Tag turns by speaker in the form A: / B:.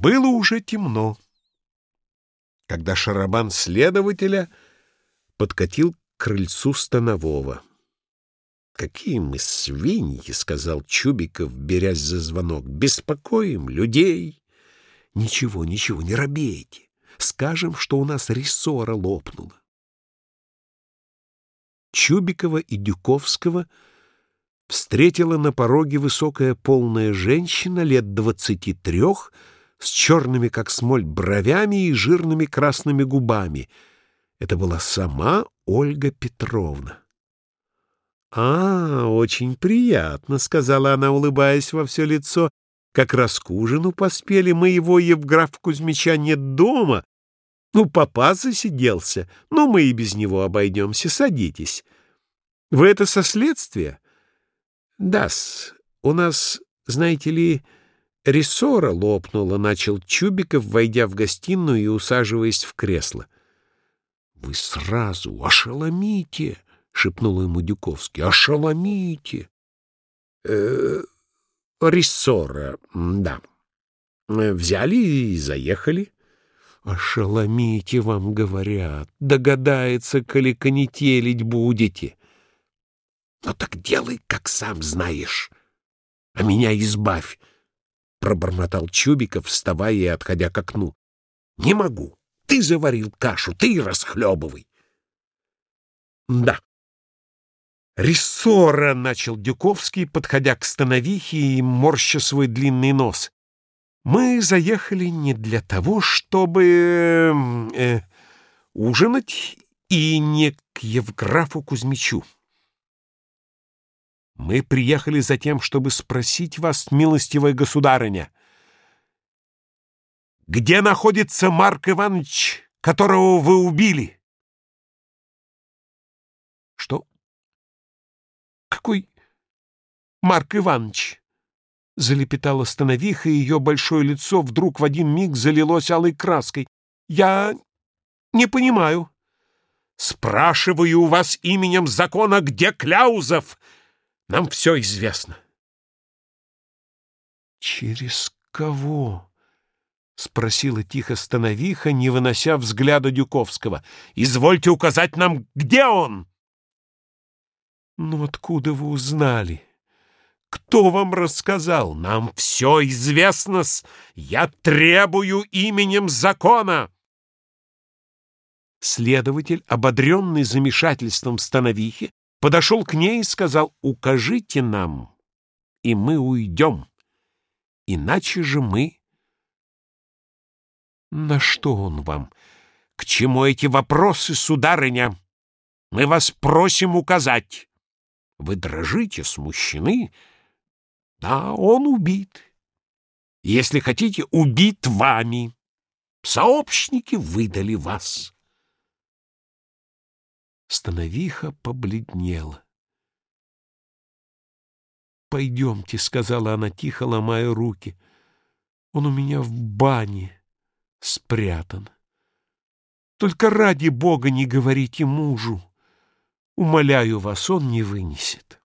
A: Было уже темно, когда шарабан следователя подкатил к крыльцу станового. «Какие мы свиньи!» — сказал Чубиков, берясь за звонок. «Беспокоим людей!» «Ничего, ничего, не робейте. Скажем, что у нас рессора лопнула». Чубикова и Дюковского встретила на пороге высокая полная женщина лет двадцати трех с черными, как смоль, бровями и жирными красными губами. Это была сама Ольга Петровна. «А, очень приятно», — сказала она, улыбаясь во все лицо. «Как раз к ужину поспели, моего Евграфа Кузьмича нет дома. Ну, папа засиделся, но мы и без него обойдемся. Садитесь. Вы это со следствия?» «Да-с, у нас, знаете ли, рессора лопнула», — начал Чубиков, войдя в гостиную и усаживаясь в кресло. «Вы сразу ошеломите!» — шепнул ему Дюковский. «Ошеломите!» э, «Рессора, да. Взяли и заехали». «Ошеломите, вам говорят. Догадается, коли конетелить будете». «Ну так делай, как сам знаешь, а меня избавь», — пробормотал Чубиков, вставая и отходя к окну. «Не могу. Ты заварил кашу, ты расхлебывай». «Да, «Рессора!» — начал Дюковский, подходя к становихе и морща свой длинный нос. «Мы заехали не для того, чтобы э, ужинать и не к Евграфу Кузьмичу. Мы приехали за тем, чтобы спросить вас, милостивая государыня, где находится Марк Иванович, которого вы убили?» «Что?» какой Марк Иванович!» Залепетала становиха, и ее большое лицо вдруг в один миг залилось алой краской. «Я не понимаю». «Спрашиваю у вас именем закона, где Кляузов? Нам все известно». «Через кого?» — спросила тихо становиха, не вынося взгляда Дюковского. «Извольте указать нам, где он!» «Ну откуда вы узнали? Кто вам рассказал? Нам все известно-с! Я требую именем закона!» Следователь, ободренный замешательством становихи, подошел к ней и сказал «Укажите нам, и мы уйдем, иначе же мы...» «На что он вам? К чему эти вопросы, сударыня? Мы вас просим указать». Вы дрожите, смущены. Да, он убит. Если хотите, убит вами. Сообщники выдали вас. Становиха побледнела. «Пойдемте», — сказала она тихо, ломая руки. «Он у меня в бане спрятан. Только ради Бога не говорите мужу». Умоляю вас, он не вынесет.